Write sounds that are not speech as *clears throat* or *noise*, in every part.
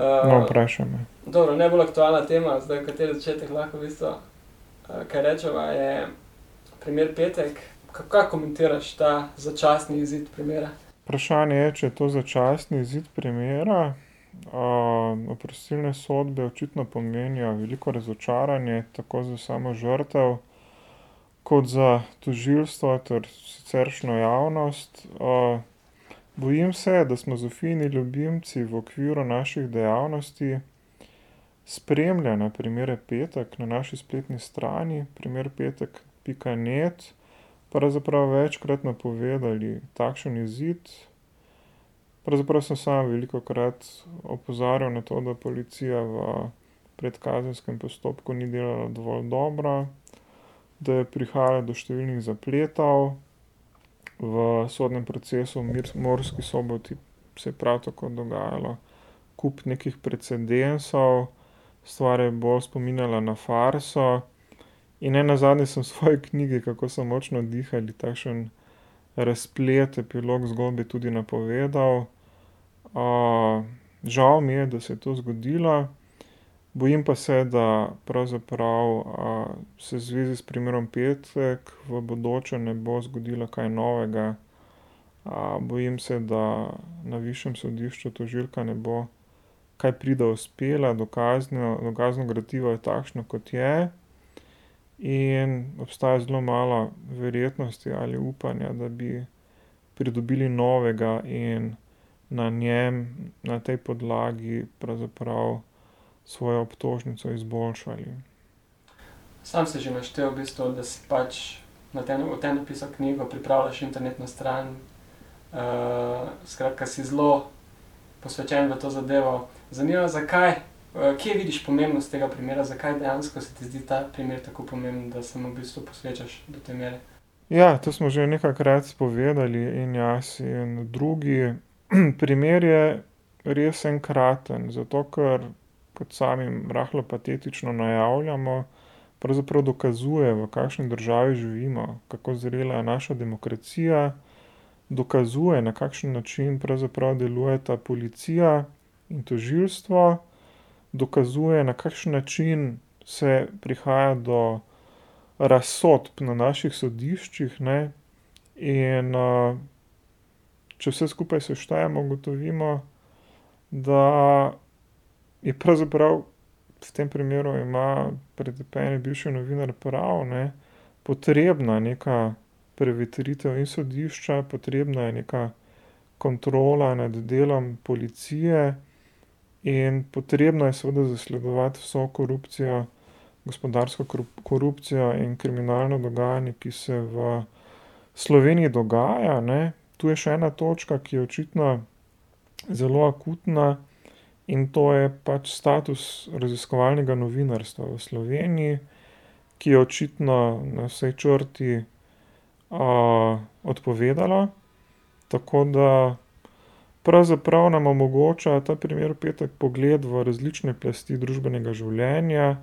No, vprašaj me. Dobro, najbolj aktualna tema, zdaj kateri začetek lahko v bistvu, kaj rečeva, je primer Petek. Kako komentiraš ta začasni izid primera? Vprašanje je, če je to začasni izid primera. oprostilne sodbe očitno pomenijo veliko razočaranje tako za samo žrtev kot za tožilstvo ter siceršnjo javnost. Bojim se, da smo Zofijini ljubimci v okviru naših dejavnosti spremljanja primera Petek na naši spletni strani, primer Petek pika net, pravzaprav večkrat napovedali takšen izid. Pravzaprav sem sam velikokrat opozarjal na to, da policija v predkazenskem postopku ni delala dovolj dobro, da je prihajalo do številnih zapletov. V sodnem procesu v Murski Soboti se je prav tako dogajalo kup nekih precedensov, stvar je bolj spominjala na farso. In nenazadnje sem v svoji knjigi Kako so močno dihali takšen razplet, epilog zgodbe tudi napovedal. žal mi je, da se je to zgodilo. Bojim pa se, da pravzaprav, se v zvezi s primerom Petek v bodoče ne bo zgodilo kaj novega. bojim se, da na višjem sodišču tožilka ne bo kaj prida uspela, dokazno, dokazno gradivo je takšno, kot je. In obstaja zelo malo verjetnosti ali upanja, da bi pridobili novega in na njem, na tej podlagi pravzaprav svojo obtožnico izboljšali. Sam si že naštel v bistvu, da si pač na o tem napisal knjigo, pripravljaš internetno stran, skratka, si zelo posvečen v to zadevo. Zanima me, zakaj, kje vidiš pomembnost tega primera, zakaj dejansko se ti zdi ta primer tako pomemben, da se mu v bistvu posvečaš do te mere? Ja, to smo že nekajkrat povedali, in jaz in drugi. *clears throat* primer je res enkraten, zato ker, kot sami rahlo patetično najavljamo, pravzaprav dokazuje, v kakšni državi živimo, kako zrela je naša demokracija. Dokazuje, na kakšen način pravzaprav delujeta policija in tožilstvo. Dokazuje, na kakšen način se prihaja do razsodb na naših sodiščih, ne. In, če vse skupaj seštejemo, ugotovimo, da je pravzaprav v tem primeru ima pretepeni bivši novinar prav, ne. Potrebna neka prevetritev in sodišča, potrebna je neka kontrola nad delom policije in potrebno je seveda zasledovati vso korupcijo, gospodarsko korupcijo in kriminalno dogajanje, ki se v Sloveniji dogaja, ne. Tu je še ena točka, ki je očitno zelo akutna, in to je pač status raziskovalnega novinarstva v Sloveniji, ki je očitno na vsej črti, odpovedalo. Tako da pravzaprav nam omogoča ta primer Petek pogled v različne plasti družbenega življenja,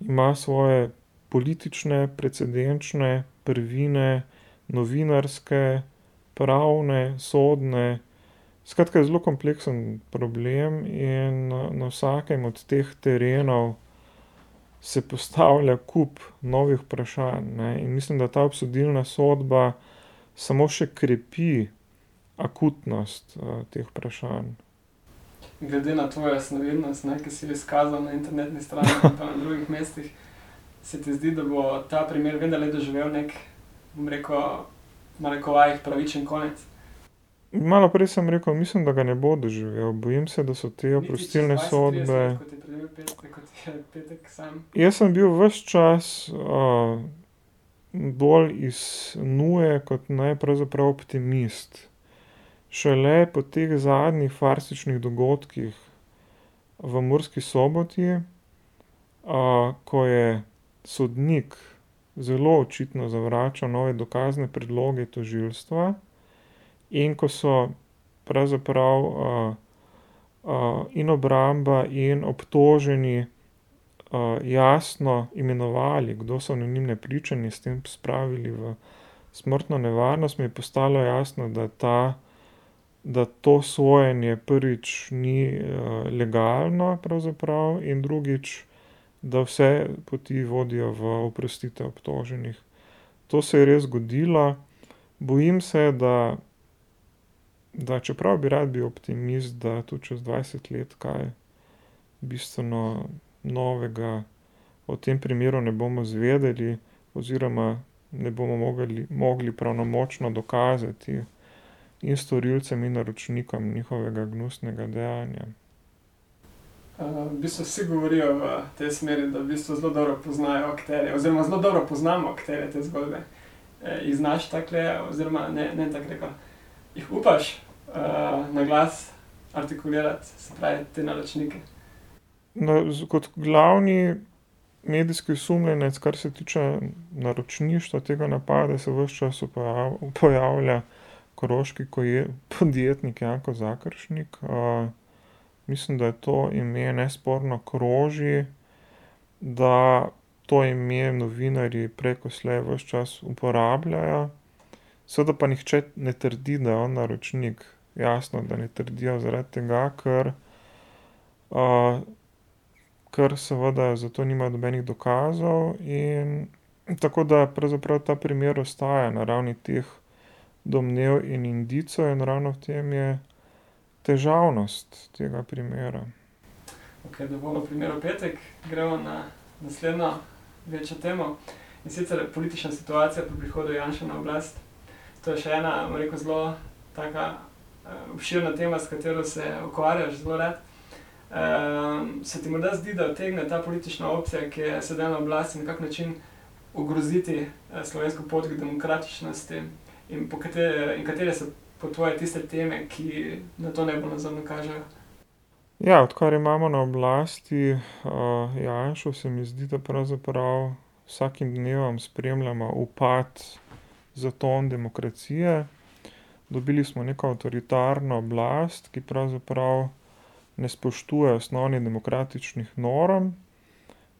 ima svoje politične, precedenčne prvine, novinarske, pravne, sodne. Skratka, je zelo kompleksen problem in na vsakem od teh terenov se postavlja kup novih vprašanj, ne, in mislim, da ta obsodilna sodba samo še krepi akutnost, teh vprašanj. Glede na tvojo jasnovidnost, ne, ke si jo izkazal na internetni strani pa na drugih mestih, se ti zdi, da bo ta primer vendarle doživel neki, bom rekel, v narekovajih, pravičen konec? Malo prej sem rekel, mislim, da ga ne bo doživel, bojim se, da so te oprostilne sodbe... Jaz sem bil ves čas, bolj iz nuje kot ne pravzaprav optimist. Šele po teh zadnjih farsičnih dogodkih v Murski Soboti, ko je sodnik zelo očitno zavračal nove dokazne predloge tožilstva in ko so pravzaprav, in obramba in obtoženi, jasno imenovali, kdo so anonimne priče, in s tem spravili v smrtno nevarnost, mi je postalo jasno, da ta da to sojenje prvič ni legalno pravzaprav in drugič, da vse poti vodijo v oprostitev obtoženih. To se je res zgodilo. Bojim se, da, da čeprav bi rad bil optimist, da tudi čez dvajset let kaj bistveno novega o tem primeru ne bomo izvedeli oziroma ne bomo mogli, mogli pravnomočno dokazati in storilcem in naročnikom njihovega gnusnega dejanja. v bistvu vsi govorijo v tej smeri, da v bistvu zelo dobro poznajo akterje oziroma zelo dobro poznamo akterje te zgodbe. jih znaš takole oziroma ne, ne tako rekel, jih upaš, na glas artikulirati, se pravi te naročnike? No, kot glavni medijski osumljenec, kar se tiče naročništva tega napada, se ves čas pojavlja koroški podjetnik Janko Zakeršnik, mislim, da to ime nesporno kroži, da to ime novinarji prej ko slej ves čas uporabljajo. Seveda pa nihče ne trdi, da je on naročnik. Jasno, da ne trdijo zaradi tega, ker, ker seveda za to nimajo nobenih dokazov in tako da pravzaprav ta primer ostaja na ravni teh domnev in indicov in ravno v tem je težavnost tega primera. Okej, dovolj o primeru Petek, gremo na naslednjo večjo temo. In sicer politična situacija po prihodu Janše na oblast. To je še ena, rekel, zelo taka, obširna tema, s katero se ukvarjaš zelo rad. se ti morda zdi, da utegne ta politična opcija, ki je sedaj na oblasti, na kak način ogroziti, slovensko pot k demokratičnosti? In po in katere so po tvoje tiste teme, ki na to najbolj nazorno kažejo? Ja, odkar imamo na oblasti, Janšo, se mi zdi, da pravzaprav vsakim dnevom spremljamo upad, zaton demokracije. Dobili smo neko avtoritarno oblast, ki pravzaprav ne spoštuje osnovnih demokratičnih norm.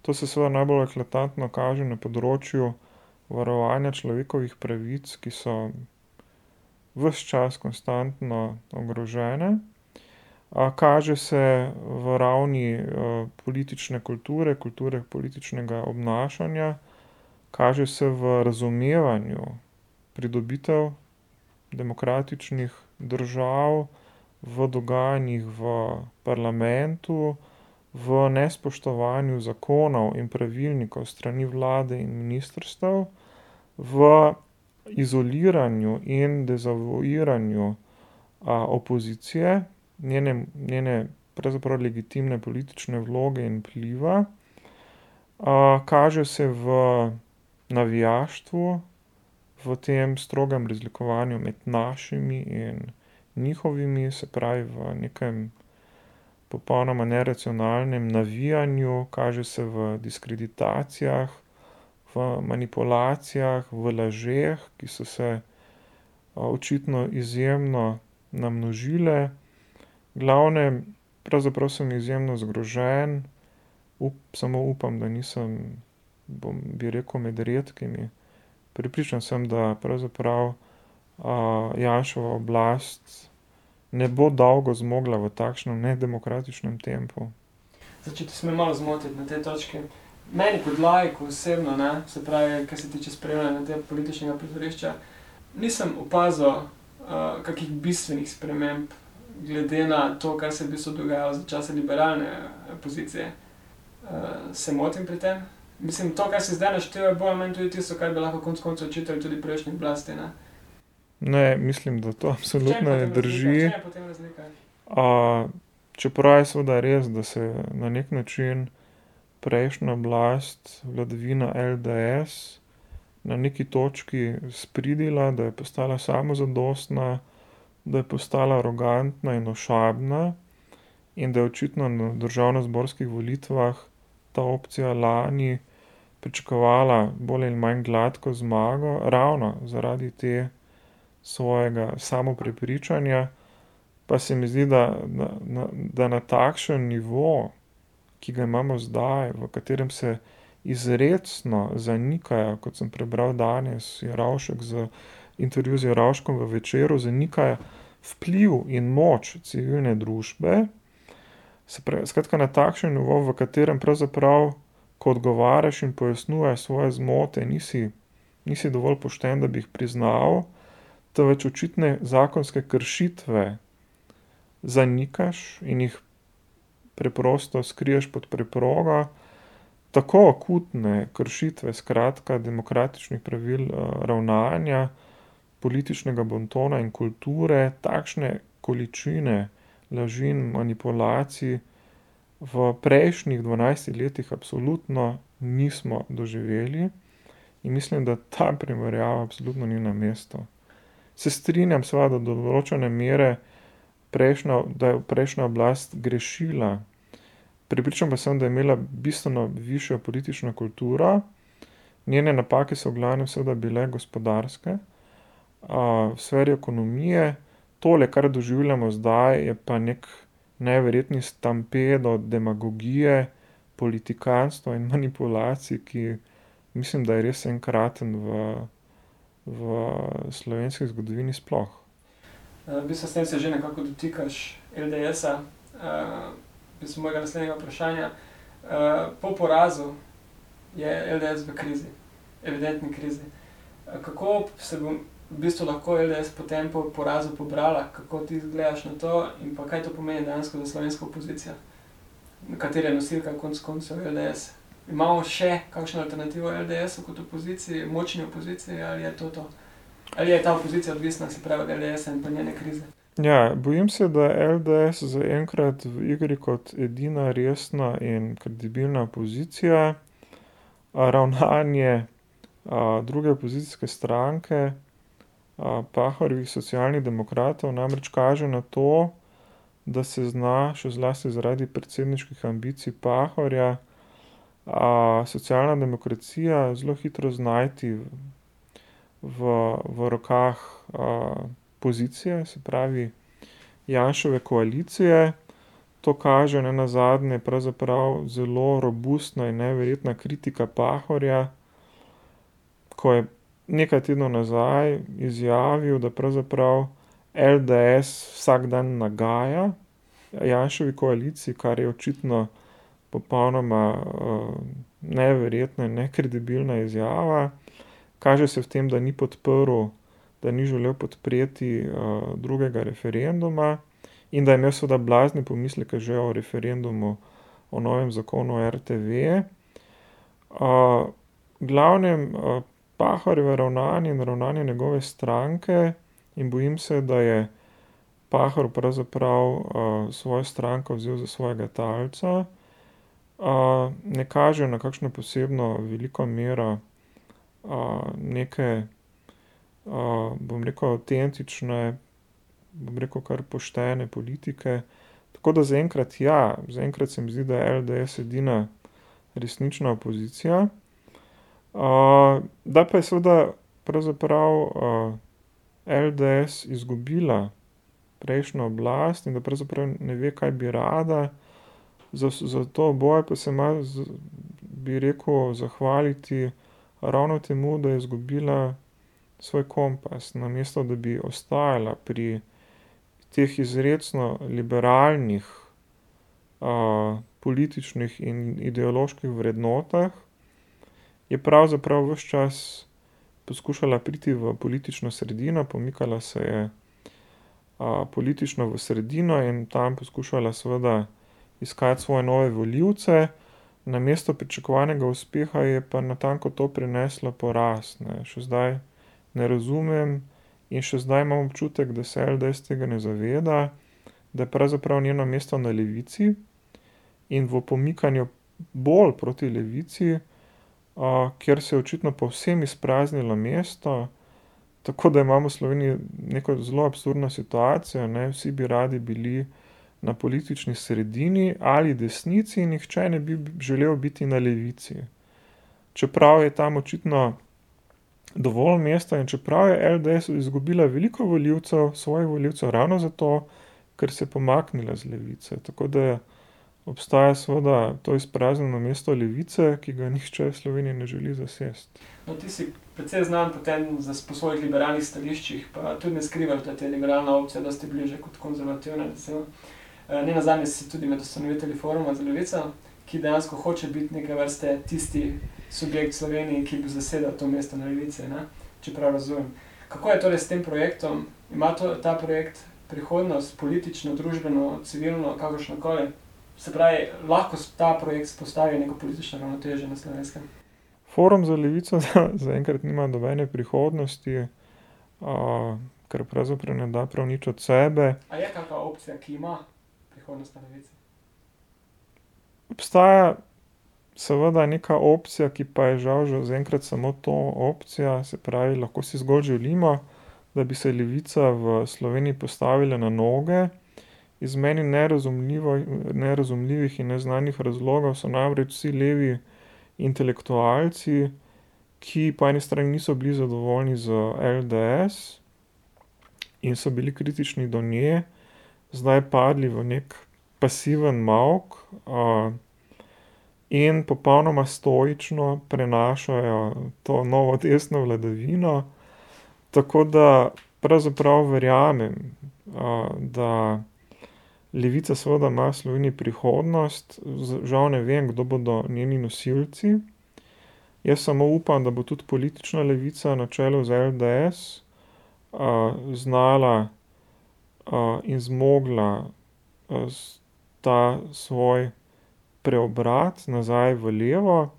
To se seveda najbolj eklatantno kaže na področju varovanja človekovih pravic, ki so ves čas konstantno ogrožene. kaže se v ravni, politične kulture, kulture političnega obnašanja, kaže se v razumevanju pridobitev demokratičnih držav, v dogajanjih v parlamentu, v nespoštovanju zakonov in pravilnikov strani vlade in ministrstev, v izoliranju in dezavuiranju, opozicije, njene, njene pravzaprav legitimne politične vloge in vpliva. kaže se v navijaštvu, v tem strogem razlikovanju med našimi in njihovimi, se pravi v nekem popolnoma neracionalnem navijanju, kaže se v diskreditacijah, v manipulacijah, v lažeh, ki so se, očitno izjemno namnožile. V glavnem, pravzaprav sem izjemno zgrožen. samo upam, da nisem, bom, bi rekel, med redkimi. Prepričan sem, da pravzaprav, Janševa oblast ne bo dolgo zmogla v takšnem nedemokratičnem tempu. Zdaj, če te smem malo zmotiti na tej točki. Meni kot laiku osebno, ne, se pravi, kar se tiče spremljanja tega političnega prizorišča, nisem opazil, kakih bistvenih sprememb glede na to, kar se je v bistvu dogajalo za časa liberalne opozicije. se motim pri tem? Mislim, to, kar si zdaj naštel, je bolj ali manj tudi tisto, kar bi lahko konec koncev očitali tudi prejšnji oblasti, ne. Ne, mislim, da to absolutno ne drži. Razlika? čeprav je seveda res, da se na neki način prejšnja oblast, vladavina LDS, na neki točki spridila, da je postala samozadostna, da je postala arogantna in ošabna in da je očitno na državnozborskih volitvah ta opcija lani pričakovala bolj ali manj gladko zmago, ravno zaradi te svojega samoprepričanja. Pa se mi zdi, da, da, da na takšen nivo, ki ga imamo zdaj, v katerem se izrecno zanikajo, kot sem prebral danes Jeravšek z, intervju z Jeravškom v Večeru, zanikajo vpliv in moč civilne družbe, skratka na takšen nivo, v katerem pravzaprav, ko odgovarjaš in pojasnjuješ svoje zmote, nisi, nisi dovolj pošten, da bi jih priznal, temveč očitne zakonske kršitve zanikaš in jih preprosto skriješ pod preprogo. Tako akutne kršitve, skratka, demokratičnih pravil ravnanja, političnega bontona in kulture, takšne količine laži in manipulacij v prejšnjih dvanajstih letih absolutno nismo doživeli. In mislim, da ta primerjava absolutno ni na mestu. Se strinjam seveda do določene mere, prejšnja, da je prejšnja oblast grešila. Prepričan pa sem, da je imela bistveno višjo politično kulturo. Njene napake so v glavnem seveda bile gospodarske. v sferi ekonomije, tole, kar doživljamo zdaj, je pa neki neverjetni stampedo demagogije, politikantstva in manipulacij, ki mislim, da je res enkraten v, v slovenski zgodovini sploh. v bistvu s tem se že nekako dotikaš LDS-a, v bistvu mojega naslednjega vprašanja. po porazu je LDS v krizi. Evidentni krizi. kako se bo v bistvu lahko LDS potem po porazu pobrala, kako ti gledaš na to in pa kaj to pomeni dejansko za slovensko opozicijo? Katere je nosilka konec koncev LDS? Imamo še kakšno alternativo LDS-u kot opoziciji, močni opoziciji, ali je to to? Ali je ta opozicija odvisna, se pravi, od LDS-a in pa njene krize? Ja, bojim se, da LDS zaenkrat v igri kot edina resna in kredibilna opozicija. ravnanje, druge opozicijske stranke, Pahorjevih Socialnih demokratov namreč kaže na to, da se zna, še zlasti zaradi predsedniških ambicij Pahorja, socialna demokracija zelo hitro znajti v, v rokah, pozicije, se pravi Janševe koalicije. To kaže nenazadnje pravzaprav zelo robustna in neverjetna kritika Pahorja, ko je nekaj tednov nazaj izjavil, da pravzaprav LDS vsak dan nagaja Janševi koaliciji, kar je očitno popolnoma, neverjetna in nekredibilna izjava. Kaže se v tem, da ni podprl, da ni želel podpreti, drugega referenduma in da je imel seveda blazne pomisleke že o referendumu o novem zakonu o RTV. v glavnem, Pahorjevo ravnanje in ravnanje njegove stranke, in bojim se, da je Pahor pravzaprav, svojo stranko vzel za svojega talca, ne kaže na kakšno posebno veliko mero, neke, bom rekel, avtentične, bom rekel, kar poštene politike. Tako da zaenkrat ja, zaenkrat se mi zdi, da je LDS edina resnična opozicija. Da pa je seveda pravzaprav, LDS izgubila prejšnjo oblast in da pravzaprav ne ve, kaj bi rada, za, za to oboje pa se ima bi rekel, zahvaliti ravno temu, da je izgubila svoj kompas. Namesto da bi ostajala pri teh izrecno liberalnih, političnih in ideoloških vrednotah, je pravzaprav ves čas poskušala priti v politično sredino, pomikala se je, politično v sredino in tam poskušala seveda iskati svoje nove volivce. Namesto pričakovanega uspeha je pa natanko to prineslo poraz, ne. Še zdaj ne razumem in še zdaj imam občutek, da se LDS tega ne zaveda, da je pravzaprav njeno mesto na levici in v pomikanju bolj proti levici, kjer se je očitno povsem izpraznilo mesto, tako da imamo v Sloveniji neko zelo absurdno situacijo, ne, vsi bi radi bili na politični sredini ali desnici, nihče ne bi želel biti na levici. Čeprav je tam očitno dovolj mesta in čeprav je LDS izgubila veliko volivcev, svojih volivcev ravno zato, ker se je pomaknila z levice, tako da, obstaja seveda to izpraznjeno mesto Levice, ki ga nihče v Sloveniji ne želi zasesti. No, ti si precej znan po tem, po svojih liberalnih stališčih, pa tudi ne skrivaš, da ti je liberalna opcija dosti bližje kot konzervativna, recimo. Ne nazadnje si tudi med ustanovitelji Foruma za Levico, ki dejansko hoče biti neke vrste tisti subjekt v Sloveniji, ki bo zasedal to mesto na Levici, ne, če prav razumem. Kako je torej s tem projektom? Ima to, ta projekt prihodnost, politično, družbeno, civilno, kakršnokoli? Se pravi, lahko ta projekt vzpostavi neko politično ravnotežje na Slovenskem? Forum za Levico zaenkrat nima nobene prihodnosti, ker pravzaprav ne da prav nič od sebe. A je kaka opcija, ki ima prihodnost na Levici? Obstaja seveda neka opcija, ki pa je žal že zaenkrat samo to opcija, se pravi, lahko si zgolj želimo, da bi se Levica v Sloveniji postavila na noge. Iz meni nerazumljivih in neznanih razlogov so namreč vsi levi intelektualci, ki po eni strani niso bili zadovoljni z LDS in so bili kritični do nje, zdaj padli v neki pasiven molk, in popolnoma stoično prenašajo to novo desno vladavino. Tako da pravzaprav verjamem, da Levica seveda ima v Sloveniji prihodnost, žal ne vem, kdo bodo njeni nosilci. Jaz samo upam, da bo tudi politična levica na čelu z LDS, znala, in zmogla, ta svoj preobrat nazaj v levo.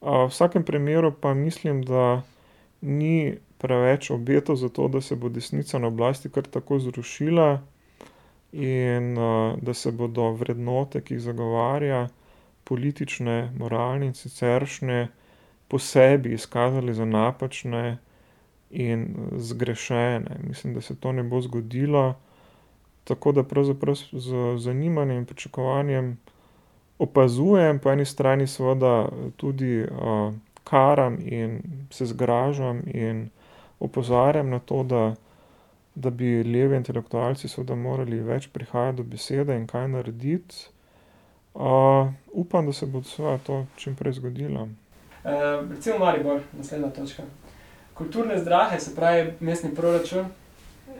v vsakem primeru pa mislim, da ni preveč obetov za to, da se bo desnica na oblasti kar tako zrušila in, da se bodo vrednote, ki jih zagovarja, politične, moralne in siceršnje, po sebi izkazale za napačne in zgrešene. Mislim, da se to ne bo zgodilo. Tako da pravzaprav z zanimanjem in pričakovanjem opazujem, po eni strani seveda tudi, karam in se zgražam in opozarjam na to, da, da bi levi intelektualci seveda morali več prihajati do besede in kaj narediti. upam, da se bo to čimprej zgodilo. recimo Maribor, naslednja točka. Kulturne zdrahe, se pravi mestni proračun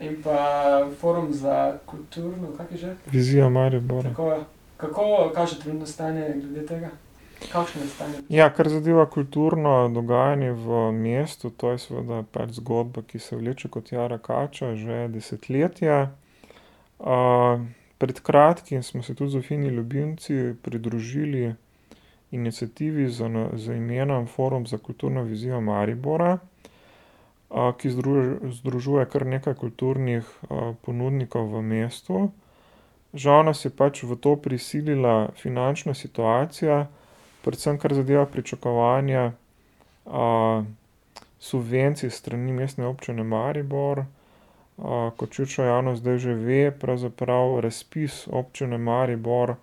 in pa Forum za kulturno, kako je že? Vizija Maribora. Tako. Kako, kakšno je trenutno stanje glede tega? Kakšno je stanje? Ja, kar zadeva kulturno dogajanje v mestu, to je seveda pač zgodba, ki se vleče kot jara kača že desetletja. pred kratkim smo se tudi s Fini ljubimci pridružili iniciativi z z imenom Forum za kulturno vizijo Maribora, ki združuje kar nekaj kulturnih, ponudnikov v mestu. Žal nas je pač v to prisilila finančna situacija, predvsem kar zadeva pričakovanja, subvencij s strani Mestne občine Maribor. kot širša javnost zdaj že ve, pravzaprav razpis Občine Maribor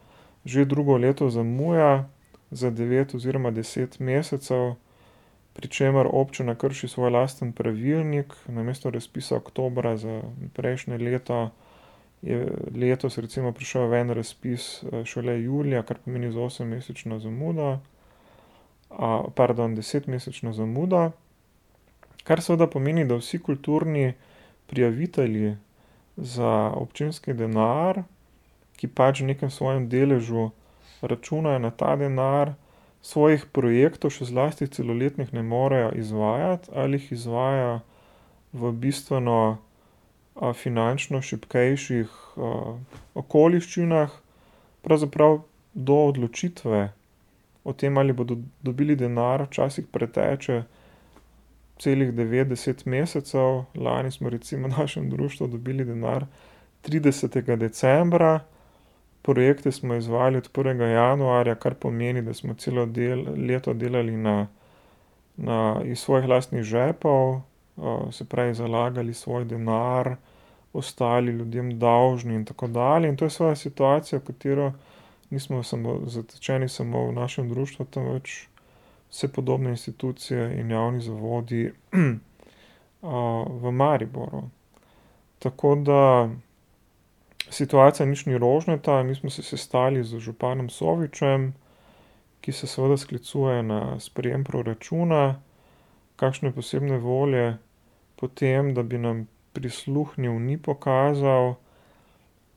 že drugo leto zamuja za devet oziroma deset mesecev, pri čemer občina krši svoj lasten pravilnik, namesto razpisa oktobra za prejšnje leto je letos recimo prišel v en razpis šele julija, kar pomeni z osemmesečno zamudo. pardon, desetmesečno zamudo. Kar seveda pomeni, da vsi kulturni prijavitelji za občinski denar, ki pač v nekem svojem deležu računajo na ta denar, svojih projektov, še zlasti celoletnih, ne morejo izvajati ali jih izvajajo v bistveno, finančno šibkejših, okoliščinah. Pravzaprav do odločitve o tem, ali bodo dobili denar, včasih preteče celih devet, deset mesecev. Lani smo recimo v našem društvu dobili denar tridesetega decembra, projekte smo izvajali od prvega januarja, kar pomeni, da smo celo leto delali na, na, iz svojih lastnih žepov. Se pravi, zalagali svoj denar, ostali ljudem dolžni in tako dalje, in to je seveda situacija, v katero nismo samo zatečeni samo v našem društvu, temveč vse podobne institucije in javni zavodi, *clears throat* v Mariboru. Tako da situacija nič ni rožnata, mi smo se sestali z županom Sovičem, ki se seveda sklicuje na sprejem proračuna, kakšne posebne volje po tem, da bi nam prisluhnil, ni pokazal.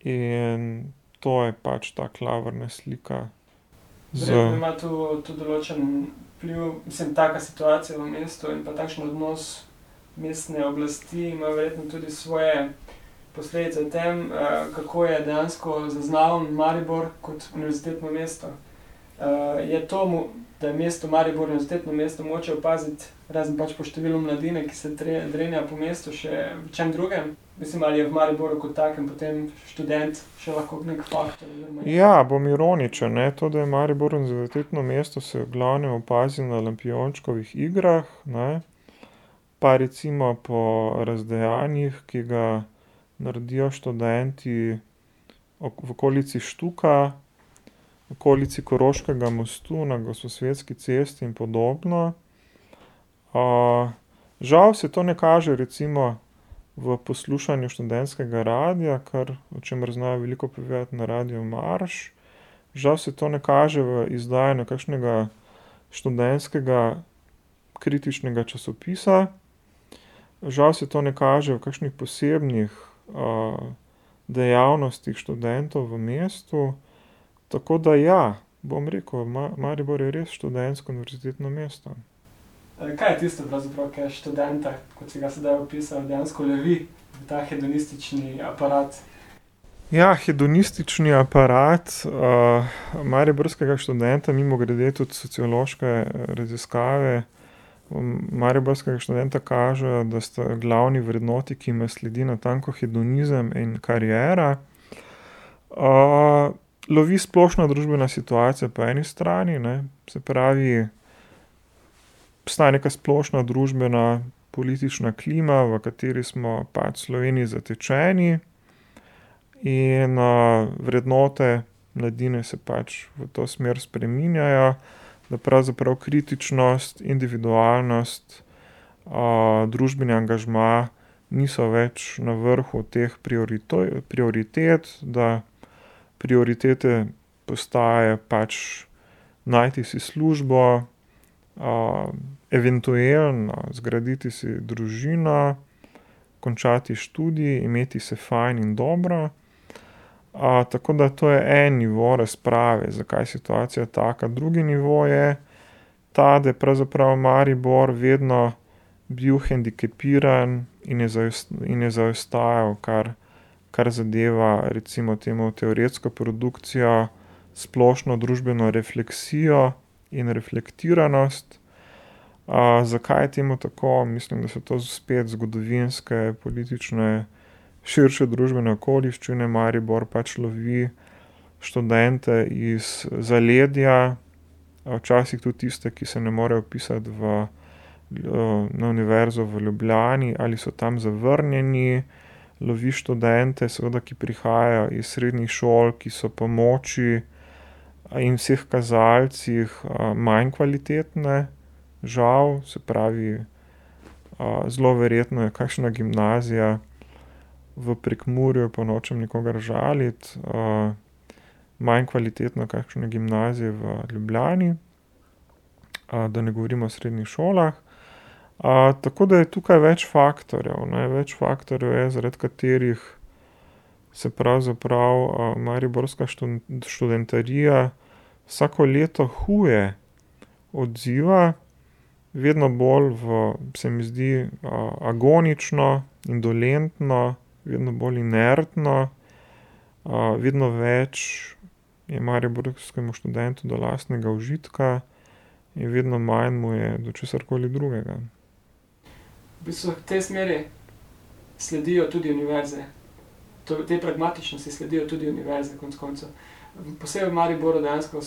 In to je pač ta klavrna slika. Verjetno ima to tudi določen vpliv, mislim, taka situacija v mestu in pa takšen odnos mestne oblasti ima verjetno tudi svoje posledice tem, kako je dejansko zaznaven Maribor kot univerzitetno mesto. Je to da je mesto Maribor univerzitetno mesto, mogoče opaziti, razen pač po številu mladine, ki se drenja po mestu, še v čem drugem? Mislim, ali je v Mariboru kot takem potem študent še lahko neki faktor oziroma... Ja, bom ironičen, ne. To, da je Maribor univerzitetno mesto, se v glavnem opazi na lampijončkovih igrah, ne. Pa recimo po razdejanjih, ki ga naredijo študenti v okolici Štuka, okolici Koroškega mostu, na Gosposvetski cesti in podobno. žal se to ne kaže recimo v poslušanju študentskega radia, kar, o čemer znajo veliko povedati na Radiu Marš. Žal se to ne kaže v izdajanju kakšnega študentskega kritičnega časopisa. Žal se to ne kaže v kakšnih posebnih, dejavnostih študentov v mestu. Tako da ja, bom rekel, Maribor je res študentsko univerzitetno mesto. kaj je tisto pravzaprav, ke študenta, kot si ga sedaj opisal, dejansko lovi v ta hedonistični aparat? Ja, hedonistični aparat, mariborskega študenta, mimogrede tudi sociološke raziskave mariborskega študenta kažejo, da sta glavni vrednoti, ki jima sledi natanko hedonizem in kariera. Lovi splošna družbena situacija po eni strani, ne, se pravi, obstaja neka splošna družbena politična klima, v kateri smo pač v Sloveniji zatečeni. In, vrednote mladine se pač v to smer spreminjajo, da pravzaprav kritičnost, individualnost, družbeni angažma niso več na vrhu teh prioritet, da prioritete postajajo pač najti si službo, eventuelno zgraditi si družino, končati študij, imeti se fajn in dobro. tako da to je en nivo razprave, zakaj je situacija taka, drugi nivo je ta, da je pravzaprav Maribor vedno bil hendikepiran in je je zaostajal, kar, kar zadeva recimo temu teoretsko produkcijo, splošno družbeno refleksijo in reflektiranost. zakaj je temu tako? Mislim, da so to spet zgodovinske, politične, širše družbene okoliščine. Maribor pač lovi študente iz zaledja, včasih tudi tiste, ki se ne morejo vpisati v, na Univerzo v Ljubljani ali so tam zavrnjeni. Lovi študente seveda, ki prihajajo iz srednjih šol, ki so po moči in vseh kazalcih, manj kvalitetne. Žal, se pravi, zelo verjetno je kakšna gimnazija v Prekmurju, pa nočem nikogar žaliti, manj kvalitetna od kakšne gimnazije v Ljubljani. da ne govorim o srednjih šolah. Tako da je tukaj več faktorjev, ne, več faktorjev je, zaradi katerih se pravzaprav, mariborska študentarija vsako leto huje odziva. Vedno bolj v, se mi zdi, agonično, indolentno, vedno bolj inertno. vedno več je mariborskemu študentu do lastnega užitka in vedno manj mu je do česarkoli drugega. V bistvu tej smeri sledijo tudi univerze. tej pragmatičnosti sledijo tudi univerze konec koncev. Posebej v Mariboru dejansko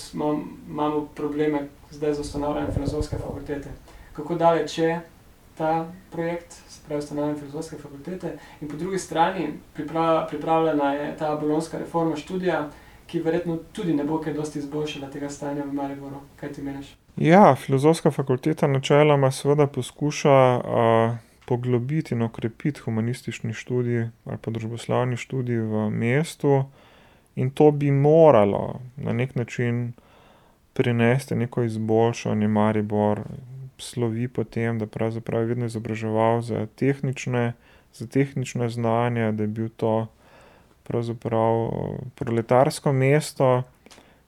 imamo probleme zdaj z ustanavljanjem Filozofske fakultete. Kako daleč je ta projekt, se pravi ustanavljanje Filozofske fakultete? In po drugi strani pripravljena je ta bolonjska reforma študija, ki verjetno tudi ne bo kaj dosti izboljšala tega stanja v Mariboru. Kaj ti meniš? Ja, Filozofska fakulteta načeloma seveda poskuša, poglobiti in okrepiti humanistični študij ali pa družboslovni študij v mestu. In to bi moralo na nek način prinesti neko izboljšanje. Maribor slovi po tem, da pravzaprav je vedno izobraževal za tehnične, za tehnične znanja, da je bil to pravzaprav proletarsko mesto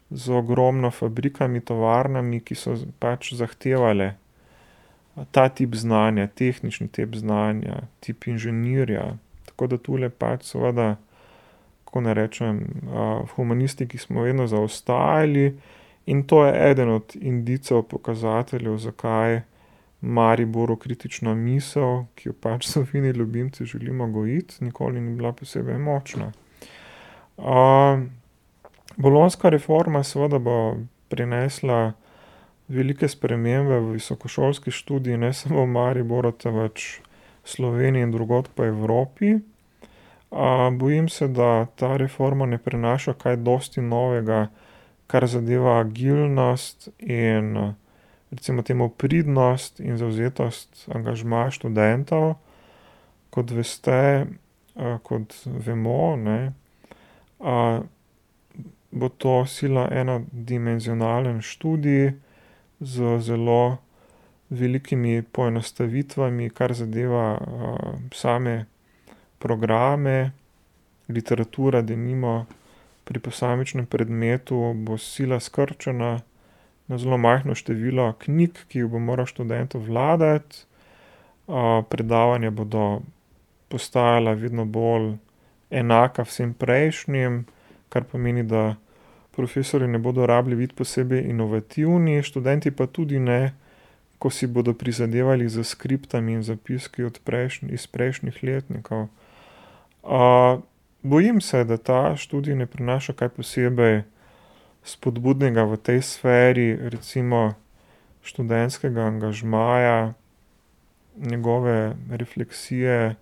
z ogromno fabrikami, tovarnami, ki so pač zahtevale ta tip znanja, tehnični tip znanja, tip inženirja. Tako da tule pač seveda, kako naj rečem, humanistiki smo vedno zaostajali in to je eden od indicev, pokazateljev, zakaj Mariboru kritična misel, ki jo pač *laughs* Sofini ljubimci želimo gojiti, nikoli ni bila posebej močna. bolonjska reforma seveda bo prinesla velike spremembe v visokošolski študij, ne samo v Mariboru, temveč v Sloveniji in drugod po Evropi. bojim se, da ta reforma ne prinaša kaj dosti novega, kar zadeva agilnost in, recimo temu pridnost in zavzetost, angažma študentov. Kot veste, kot vemo, ne, bo to sila enodimenzionalen študij z zelo velikimi poenostavitvami, kar zadeva, same programe. Literatura denimo pri posamičnem predmetu bo sila skrčena na zelo majhno število knjig, ki jih bo moral študent obvladati. predavanja bodo postajala vedno bolj enaka vsem prejšnjim, kar pomeni, da profesorji ne bodo rabili biti posebej inovativni, študenti pa tudi ne, ko si bodo prizadevali s skriptami in zapiski od iz prejšnjih letnikov. bojim se, da ta študij ne prinaša kaj posebej spodbudnega v tej sferi, recimo študentskega angažmaja, njegove refleksije,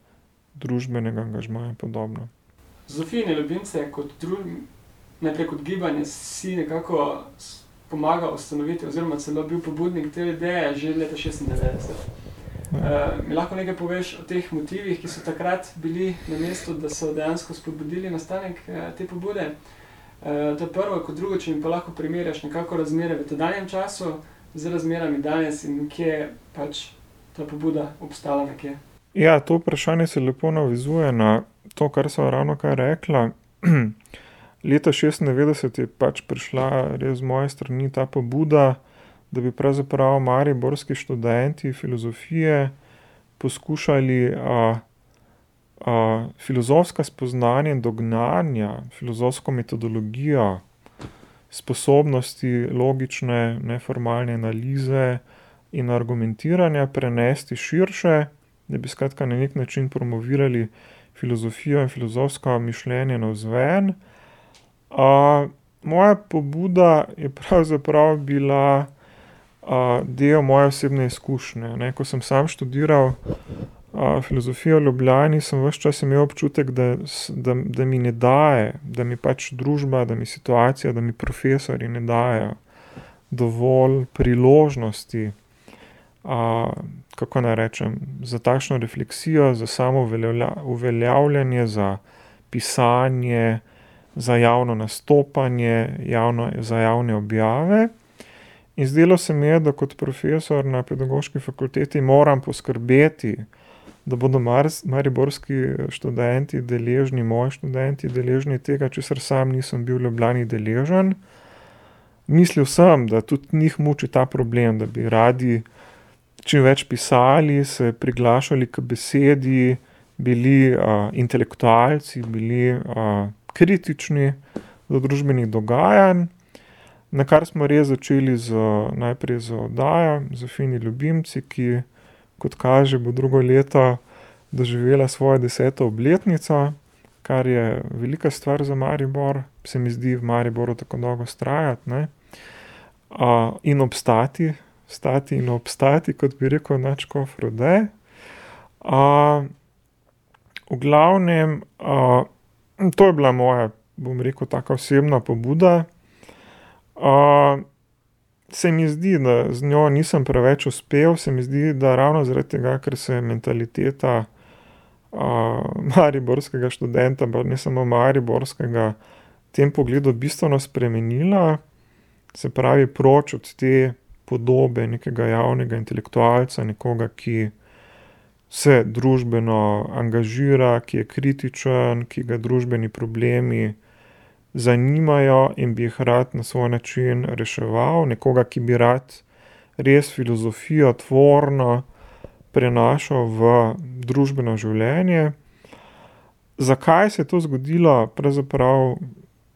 družbenega angažmaja in podobno. Zofijine ljubimce kot najprej kot gibanje si nekako pomagal ustanoviti oziroma celo bil pobudnik te ideje že leta šestindevetdeset. mi lahko nekaj poveš o teh motivih, ki so takrat bili na mestu, da so dejansko spodbudili nastanek, te pobude? to je prvo, kot drugo, če mi pa lahko primerjaš nekako razmere v tedanjem času z razmerami danes in kje pač ta pobuda obstala nekje. Ja, to vprašanje se lepo navezuje na to, kar sva ravnokar rekla. *clears throat* Leta šestindevetdeset je pač prišla res z moje strani ta pobuda, da bi pravzaprav mariborski študenti filozofije poskušali, filozofska spoznanja in dognanja, filozofsko metodologijo, sposobnosti logične, neformalne analize in argumentiranja prenesti širše, da bi skratka na neki način promovirali filozofijo in filozofsko mišljenje navzven. Moja pobuda je pravzaprav bila, del moje osebne izkušnje, ne, ko sem sam študiral, filozofijo v Ljubljani, sem ves čas imel občutek, da da, da mi ne daje, da mi pač družba, da mi situacija, da mi profesorji ne dajejo dovolj priložnosti, kako naj rečem, za takšno refleksijo, za samo uveljavljanje, za pisanje, za javno nastopanje, javno, za javne objave. In zdelo se mi je, da kot profesor na Pedagoški fakulteti moram poskrbeti, da bodo mariborski študenti deležni, moji študenti deležni tega, česar sam nisem bil v Ljubljani deležen. Mislil sem, da tudi njih muči ta problem, da bi radi čim več pisali, se priglašali k besedi, bili, intelektualci, bili, kritični do družbenih dogajanj. Nakar smo res začeli z, najprej z oddajo Zofijini ljubimci, ki, kot kaže, bo drugo leto doživela svojo deseto obletnico, kar je velika stvar za Maribor, se mi zdi v Mariboru tako dolgo vztrajati, ne. in obstati, stati in obstati, kot bi rekel nadškof Rode. v glavnem, to je bila moja, bom rekel, taka osebna pobuda. se mi zdi, da z njo nisem preveč uspel, se mi zdi, da ravno zaradi tega, ker se je mentaliteta uh, mariborskega študenta, pa ne samo mariborskega, v tem pogledu bistveno spremenila, se pravi, proč od te podobe nekega javnega intelektualca, nekoga, ki se družbeno angažira, ki je kritičen, ki ga družbeni problemi zanimajo in bi jih rad na svoj način reševal, nekoga, ki bi rad res filozofijo tvorno prenašal v družbeno življenje. Zakaj se je to zgodilo, pravzaprav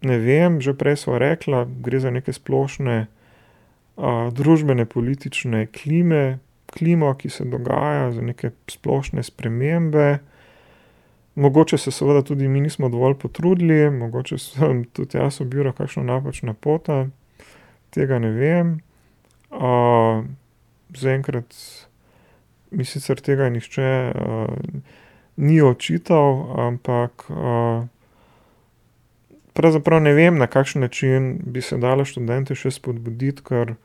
ne vem, že prej smo rekli, gre za neke splošne uh, družbene, politične klime, klimo, ki se dogaja, za neke splošne spremembe. Mogoče se seveda tudi mi nismo dovolj potrudili, mogoče sem tudi jaz obiral kakšno napačno pot, tega ne vem. Uh, Zaenkrat mi sicer tega nihče uh, ni očital, ampak uh, pravzaprav ne vem, na kakšen način bi se dalo študente še spodbuditi, ker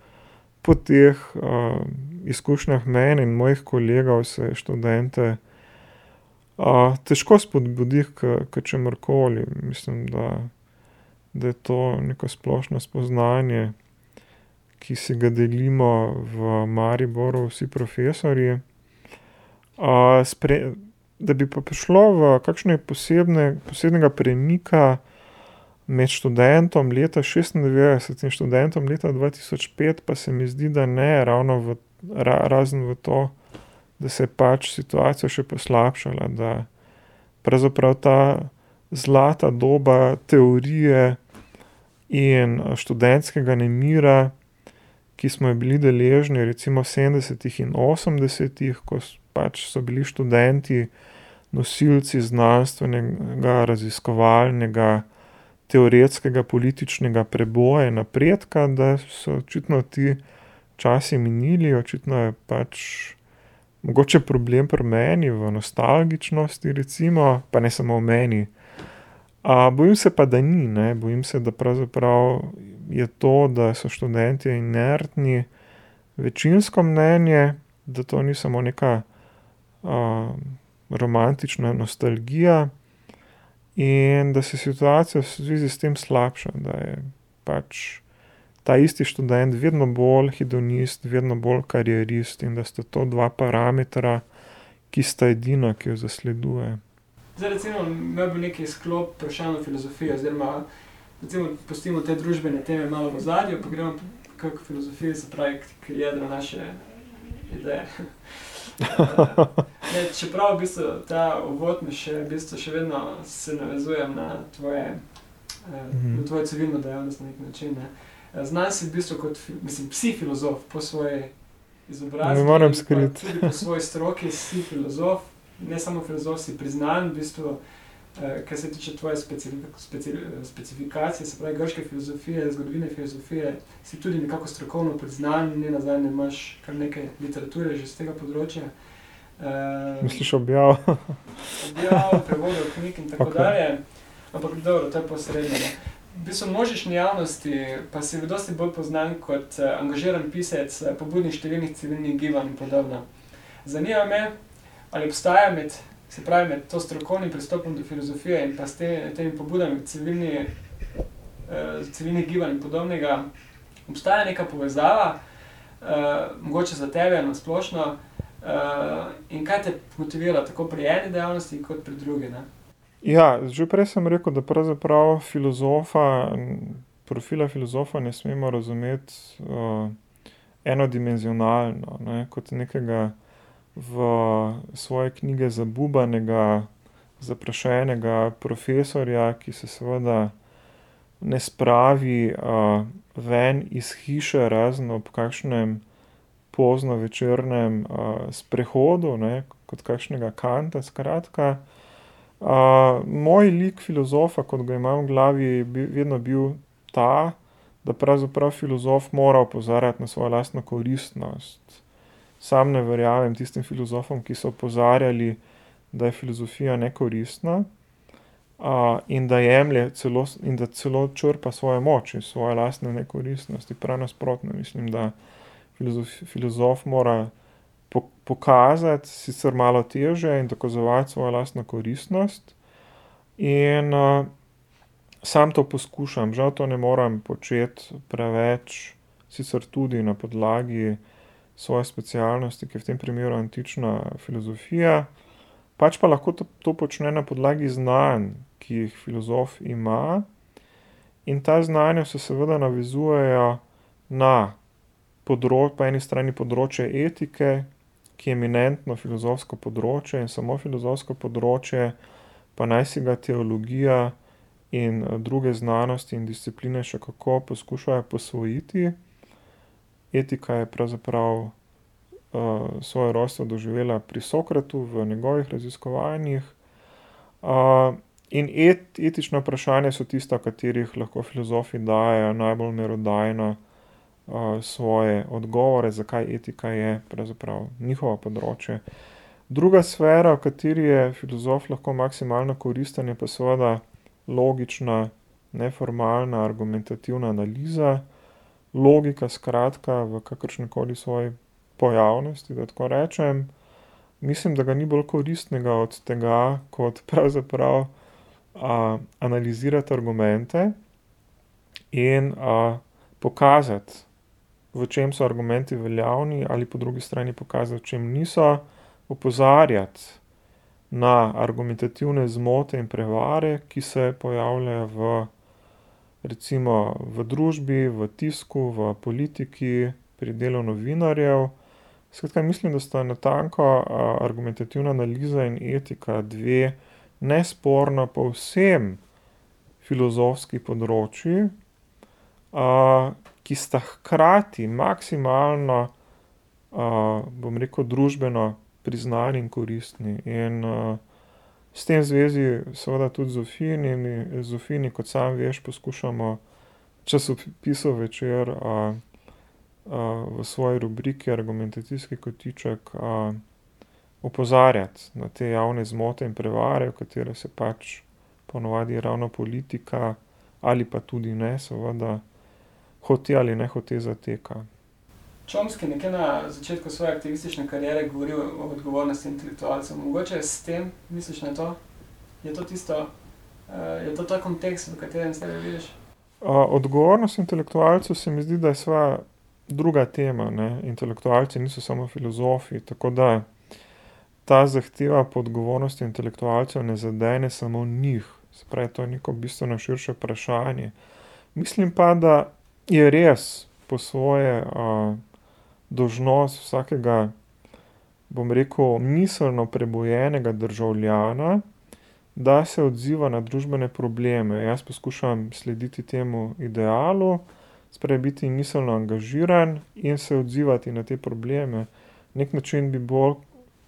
po teh uh, izkušnjah meni in mojih kolegov se študente uh, težko spodbudi k, k čemorkoli. Mislim, da, da je to neko splošno spoznanje, ki si ga delimo v Mariboru, vsi profesori. Uh, spre, da bi pa prišlo v kakšne posebne, posebnega premika med študentom leta 96 in študentom leta 2005, pa se mi zdi, da ne, ravno v, ra, razen v to, da se je pač situacija še poslabšala, da pravzaprav ta zlata doba teorije in študentskega nemira, ki smo bili deležni, recimo v 70-ih in 80-ih, ko pač so bili študenti nosilci znanstvenega, raziskovalnega, teoretskega političnega preboja in napredka, da so očitno ti časi minili, očitno je pač mogoče problem pri meni v nostalgičnosti, recimo, pa ne samo v meni. A, bojim se pa, da ni, ne? bojim se, da pravzaprav je to, da so študenti inertni, večinsko mnenje, da to ni samo neka a, romantična nostalgija, in da se situacija v zvezi s tem slabša, da je pač ta isti študent vedno bolj hedonist, vedno bolj karierist in da sta to dva parametra, ki sta edina, ki jo zasleduje. Zdaj, recimo, imel bi neki sklop vprašanj o filozofiji, oziroma, recimo, pustimo te družbene teme malo v zadju, pa gremo kako filozofija se pravi, ki je jedro naše ideje. *laughs* ne, čeprav v bistvu ta uvod mi še, v bistvu še vedno se navezujem na tvoje, mm. na tvoje civilno dejavnost na nek način. Ne. Eh, Znam si v bistvu kot, mislim, psi filozof po svoji izobrazbi. Ne moram skriti. Tudi po svoji stroki si filozof, ne samo filozof, si priznan v bistvu. Uh, kar se tiče tvoje specifikacije, se pravi, grške filozofije, zgodovine filozofije, si tudi nekako strokovno priznan, ne na zadnje, imaš kar nekaj literature že z tega področja. Uh, Misliš, objav? objav, prevodov knjig in tako okay. dalje. Ampak dobro, to je posredno. V bistvu množični javnosti pa si dosti bolj poznan kot uh, angažiran pisec, pobudnik številnih civilnih gibanj in podobno. Zanima me, ali obstaja med se pravi, med to strokovnim pristopom do filozofije in pa s te, temi pobudami civilni, eh, civilnih gibanj in podobnega, obstaja neka povezava, eh, mogoče za tebe na splošno, eh, in kaj te motivira tako pri eni dejavnosti kot pri drugi? Ne? Ja, že prej sem rekel, da pravzaprav filozofa, profila filozofa ne smemo razumeti uh, enodimenzionalno, ne, kot nekega v svoje knjige zabubanega, zaprašenega profesorja, ki se seveda ne spravi uh, ven iz hiše, razen ob kakšnem pozno večernem uh, sprehodu, ne, kot kakšnega kanta. Skratka, uh, moj lik filozofa, kot ga imam v glavi, je bi, vedno bil ta, da pravzaprav filozof mora opozarjati na svojo lastno koristnost sam ne verjamem tistim filozofom, ki so opozarjali, da je filozofija nekoristna. in da jemlje celo, in da celo črpa svojo moč iz svoje lastne nekoristnosti. Prav nasprotno, mislim, da filozof, filozof mora pokazati, sicer malo težje, in dokazovati svojo lastno koristnost. In sam to poskušam, žal to ne morem početi preveč, sicer tudi na podlagi svoje specialnosti, ki je v tem primeru antična filozofija. Pač pa lahko to počne na podlagi znanj, ki jih filozof ima. In ta znanja se seveda navezujejo na po eni strani področje etike, ki je eminentno filozofsko področje in samo filozofsko področje, pa najsiga teologija in druge znanosti in discipline še kako poskušajo posvojiti. Etika je pravzaprav svoje rojstvo doživela pri Sokratu v njegovih raziskovanjih. in etična vprašanja so tista, o katerih lahko filozofi dajejo najbolj merodajno, svoje odgovore, zakaj etika je pravzaprav njihovo področje. Druga sfera, v kateri je filozof lahko maksimalno koristen, je pa seveda logična, neformalna, argumentativna analiza. Logika skratka v kakršnikoli svoji pojavnosti, da tako rečem. Mislim, da ga ni bolj koristnega od tega, kot pravzaprav, analizirati argumente in, pokazati, v čem so argumenti veljavni, ali po drugi strani pokazati, v čem niso. Opozarjati na argumentativne zmote in prevare, ki se pojavljajo v recimo v družbi, v tisku, v politiki, pri delu novinarjev. Skratka, mislim, da sta natanko, argumentativna analiza in etika dve nesporno povsem filozofski področji, ki sta hkrati maksimalno, bom rekel, družbeno priznani in koristni. In, s tem zvezi seveda tudi Zofijinimi, Zofijini, kot sam veš, poskušamo v časopisu Večer, v svoji rubriki Argumentacijski kotiček, opozarjati na te javne zmote in prevare, v katere se pač ponavadi ravno politika ali pa tudi ne, seveda, hote ali nehote zateka. Chomsky nekje na začetku svoje aktivistične kariere govori o odgovornosti intelektualcev. Mogoče s tem misliš na to? Je to tisto, je to ta kontekst, v katerem sebe vidiš? odgovornost intelektualcev se mi zdi, da je seveda druga tema, ne. Intelektualci niso samo filozofi, tako da ta zahteva po odgovornosti intelektualcev ne zadene samo njih. Se pravi, to je neko bistveno širše vprašanje. Mislim pa, da je res po svoje, dolžnost vsakega, bom rekel, miselno prebujenega državljana, da se odziva na družbene probleme. Jaz poskušam slediti temu idealu, pravi, biti miselno angažiran in se odzivati na te probleme. Na neki način bi bolj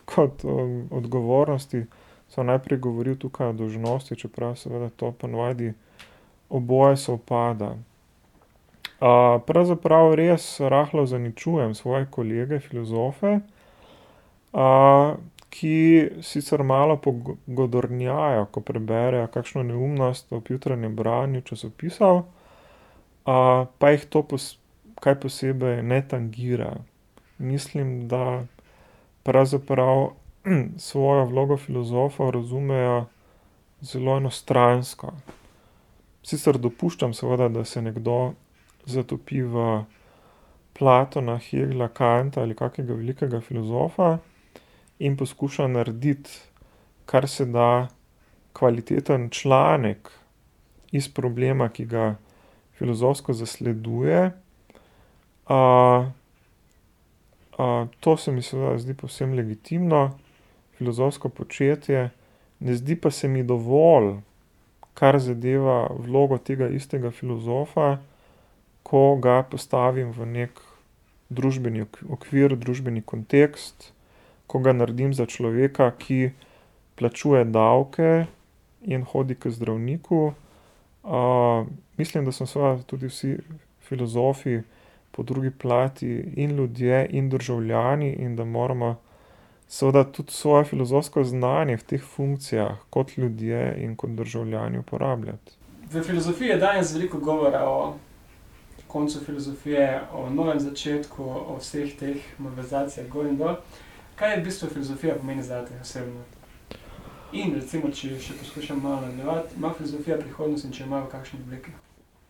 kot o odgovornosti samo najprej govoril tukaj o dolžnosti, čeprav seveda to ponavadi oboje sovpada. Pravzaprav res rahlo zaničujem svoje kolege filozofe, ki sicer malo pogodrnjajo, ko preberejo kakšno neumnost ob jutranjem branju časopisov, pa jih to kaj posebej ne tangira. Mislim, da pravzaprav *clears throat* svojo vlogo filozofov razumejo zelo enostransko. Sicer dopuščam seveda, da se nekdo zatopi v Platona, Hegla, Kanta ali kakega velikega filozofa in poskuša narediti kar se da kvaliteten članek iz problema, ki ga filozofsko zasleduje. to se mi seveda zdi povsem legitimno, filozofsko početje. Ne zdi pa se mi dovolj, kar zadeva vlogo tega istega filozofa, ko ga postavim v neki družbeni okvir, družbeni kontekst, ko ga naredim za človeka, ki plačuje davke in hodi k zdravniku. mislim, da smo seveda tudi vsi filozofi po drugi plati in ljudje in državljani in da moramo seveda tudi svoje filozofsko znanje v teh funkcijah kot ljudje in kot državljani uporabljati. V filozofiji je danes veliko govora o koncu filozofije, o novem začetku, o vseh teh malverzacijah gor in dol. Kaj v bistvu filozofija pomeni zate osebno? In recimo, če še poskušam malo nadaljevati, ima filozofija prihodnost in če ima, v kakšni obliki?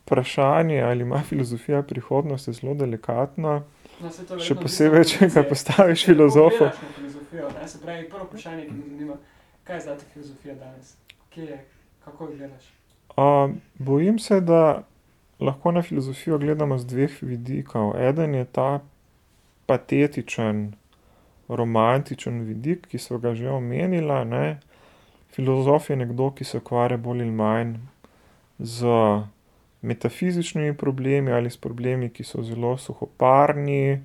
Vprašanje, ali ima filozofija prihodnost, je zelo delikatno. No, Še posebej, če ga postaviš filozofu. gledaš na filozofijo, ne, se pravi, prvo vprašanje, ki me zanima, kaj je zate filozofija danes? Kje je, kako jo gledaš? Uh, bojim se, da lahko na filozofijo gledamo z dveh vidikov. Eden je ta patetičen, romantičen vidik, ki sva ga že omenila, ne. Filozof je nekdo, ki se ukvarja bolj ali manj z metafizičnimi problemi ali s problemi, ki so zelo suhoparni,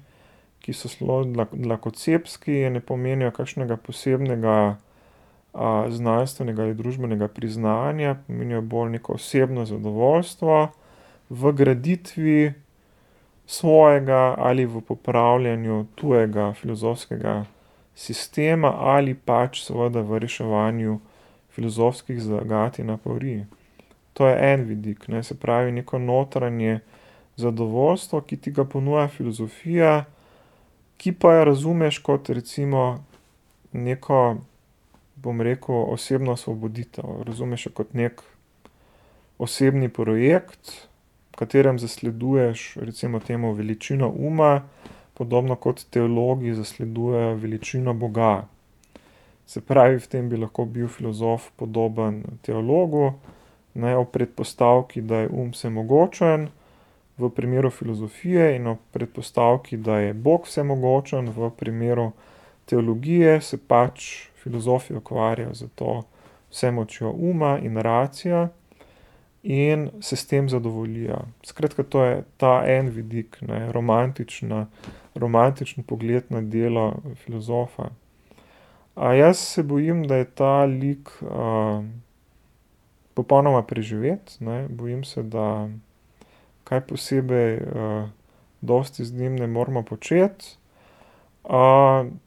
ki so zelo dlakocepski in ne pomenijo kakšnega posebnega, znanstvenega ali družbenega priznanja, pomenijo bolj neko osebno zadovoljstvo v graditvi svojega ali v popravljanju tujega filozofskega sistema ali pač seveda v reševanju filozofskih zagat in aporij. To je en vidik, ne, se pravi neko notranje zadovoljstvo, ki ti ga ponuja filozofija, ki pa jo razumeš kot recimo neko, bom rekel, osebno osvoboditev. Razumeš jo kot neki osebni projekt, v katerem zasleduješ recimo temu veličino uma, podobno kot teologi zasledujejo veličino boga. Se pravi, v tem bi lahko bil filozof podoben teologu, ne, ob predpostavki, da je um vsemogočen v primeru filozofije in ob predpostavki, da je bog vsemogočen v primeru teologije, se pač filozofi ukvarjajo s to vsemočjo uma in racia in se s tem zadovoljijo. Skratka, to je ta en vidik, ne, romantična, romantičen pogled na delo filozofa. jaz se bojim, da je ta lik, popolnoma preživet, ne, bojim se, da kaj posebej, dosti z njim ne moremo početi.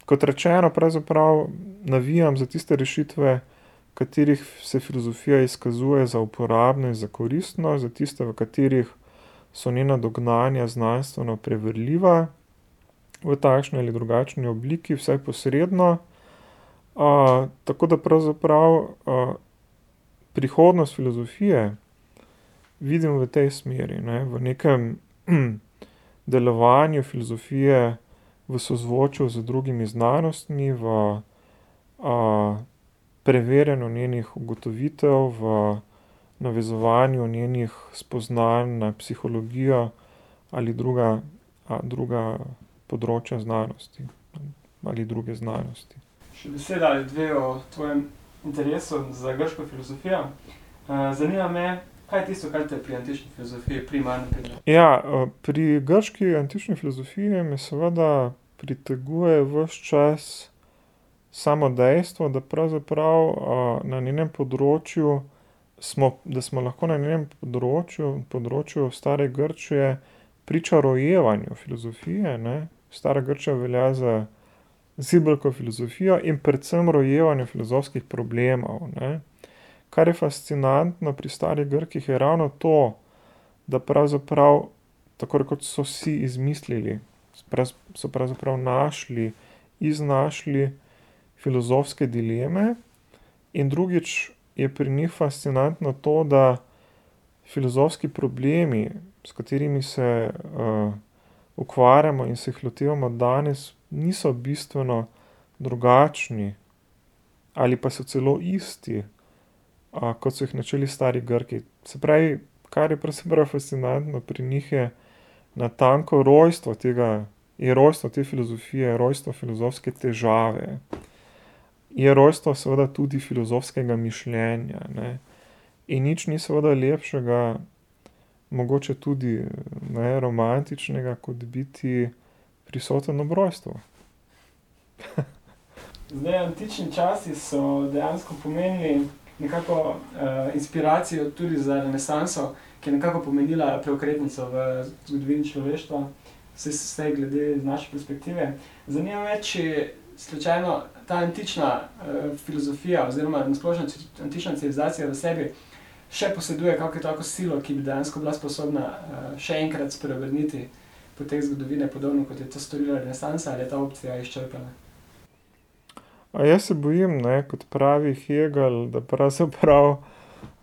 kot rečeno, pravzaprav navijam za tiste rešitve, katerih se filozofija izkazuje za uporabne in za koristne, za tiste, v katerih so njena dognanja znanstveno preverljiva v takšni ali drugačni obliki, vsaj posredno. tako da pravzaprav, prihodnost filozofije vidim v tej smeri, ne, v nekem, *clears throat* delovanju filozofije v sozvočju z drugimi znanostmi, v, preverjanju njenih ugotovitev, v navezovanju njenih spoznanj na psihologijo ali druga, druga področja znanosti. Ali druge znanosti. Še beseda ali dve o tvojem interesu za grško filozofijo. zanima me, kaj je tisto, kar te pri antični filozofiji primarno? Ja, pri grški antični filozofiji me seveda priteguje ves čas samo dejstvo, da pravzaprav, na njenem področju smo, da smo lahko na njenem področju, področju stare Grčije priča rojevanju filozofije, ne. Stara Grčija velja za zibelko filozofijo in predvsem rojevanju filozofskih problemov, ne. Kar je fascinantno pri starih Grkih, je ravno to, da pravzaprav tako rekoč so si izmislili, so pravzaprav našli, iznašli filozofske dileme. In drugič je pri njih fascinantno to, da filozofski problemi, s katerimi se, ukvarjamo in se jih lotevamo danes, niso bistveno drugačni ali pa so celo isti, kot so jih načeli stari Grki. Se pravi, kar je pravzaprav fascinantno pri njih, je natanko rojstvo tega, je rojstvo te filozofije, rojstvo filozofske težave. Je rojstvo seveda tudi filozofskega mišljenja, ne. In nič ni seveda lepšega, mogoče tudi, ne, romantičnega, kot biti prisoten ob rojstvu. *laughs* Zdaj, antični časi so dejansko pomenili nekako, inspiracijo tudi za renesanso, ki je nekako pomenila preokretnico v zgodovini človeštva. Vsaj glede z naše perspektive. Zanima me, če slučajno ta antična uh, filozofija, oziroma nasplošno antična civilizacija v sebi še poseduje kakšno tako silo, ki bi dejansko bila sposobna uh, še enkrat spremeniti potek zgodovine, podobno kot je to storila Renesansa, ali je ta opcija izčrpana? A jaz se bojim, ne, kot pravi Hegel, da pravzaprav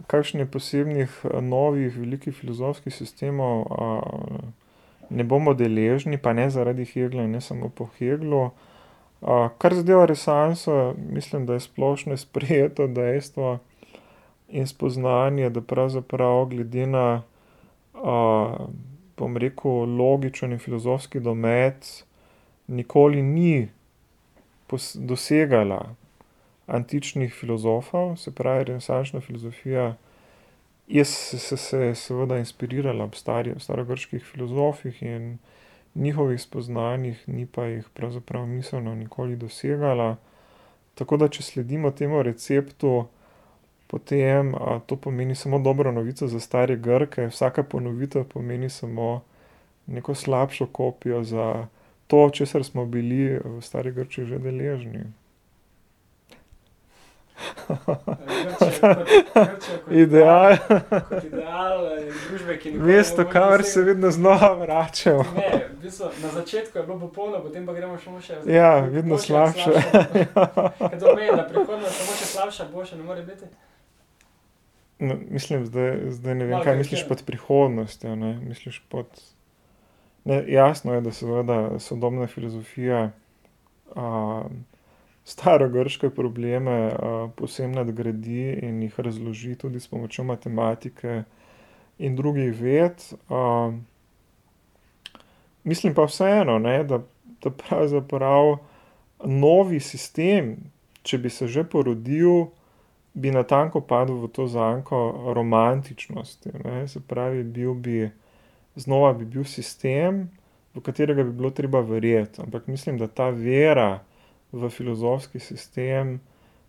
kakšnih posebnih novih velikih filozofskih sistemov a, ne bomo deležni, pa ne zaradi Hegla in ne samo po Heglu. Kar zadeva Renesanso, mislim, da je splošno sprejeto dejstvo in spoznanje, da pravzaprav glede na, a, bom rekel, logičen in filozofski domet nikoli ni dosegala antičnih filozofov, se pravi, renesančna filozofija je se, se seveda inspirirala ob stari, starogrških filozofih in njihovih spoznanjih, ni pa jih pravzaprav miselno nikoli dosegala. Tako da, če sledimo temu receptu, potem a, to pomeni samo dobro novico za stare Grke, vsaka ponovitev pomeni samo neko slabšo kopijo za to, česar smo bili v stari Grči že deležni. Ideal. Mesto, kamor se vedno znova vračamo. Ne, v bistvu, na začetku je bilo popolno, potem pa gremo samo še. Ja, vedno slabše. *laughs* Kaj to pomeni, da prihodnost samo še slabša, boljša ne more biti? No, mislim, zdaj, zdaj ne vem, kaj misliš pod prihodnostjo, ne, misliš pod... Ne, jasno je, da seveda sodobna filozofija a, starogrške probleme povsem nadgradi in jih razloži tudi s pomočjo matematike in drugih ved. Mislim pa vseeno, ne, da, da pravzaprav novi sistem, če bi se že porodil, bi natanko padel v to zanko romantičnosti, ne, se pravi, bil bi, znova bi bil sistem, v katerega bi bilo treba verjeti, ampak mislim, da ta vera v filozofski sistem,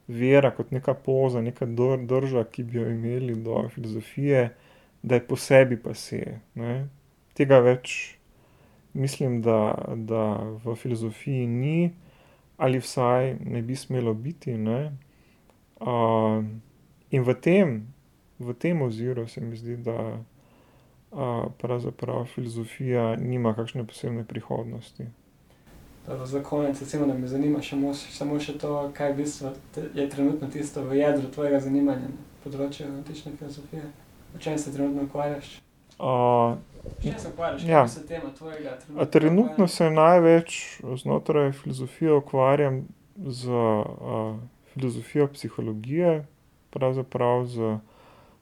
vera kot neka poza, neka drža, ki bi jo imeli do filozofije, da je po sebi pase, ne. Tega več mislim, da, da v filozofiji ni, ali vsaj ne bi smelo biti, ne. in v tem, v tem oziru se mi zdi, da, pravzaprav filozofija nima kakšne posebne prihodnosti. Dobro, za konec recimo, da me zanima samo, samo še to, kaj v bistvu je trenutno tisto v jedru tvojega zanimanja na področju antične filozofije. O čem se trenutno ukvarjaš? Uh, čim se ukvarjaš, ja. katera so tema tvojega A trenutno se največ znotraj filozofije ukvarjam z, filozofijo psihologije, pravzaprav s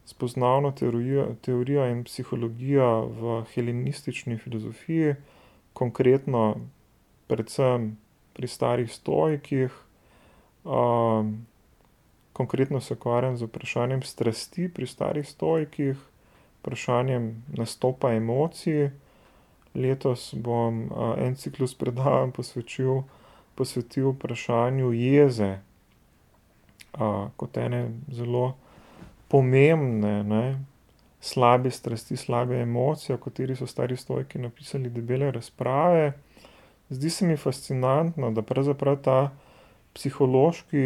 spoznavno teorijo, teorijo in psihologijo v helenistični filozofiji, konkretno predvsem pri starih stoikih. konkretno se ukvarjam z vprašanjem strasti pri starih stoikih, vprašanjem nastopa emocij. Letos bom, en ciklus predavanj posvečil, posvetil vprašanju jeze, kot ene zelo pomembne, ne, slabe strasti, slabe emocije, o kateri so stari stoiki napisali debele razprave. Zdi se mi fascinantno, da pravzaprav ta psihološki,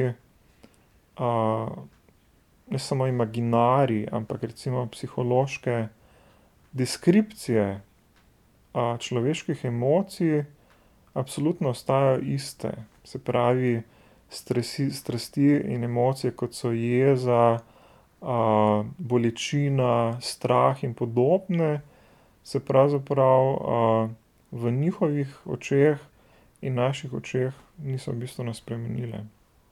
ne samo imaginarij, ampak recimo psihološke deskripcije, človeških emocij absolutno ostajajo iste. Se pravi, strasti in emocije, kot so jeza, bolečina, strah in podobne, se pravzaprav, v njihovih očeh in naših očeh niso bistveno spremenile.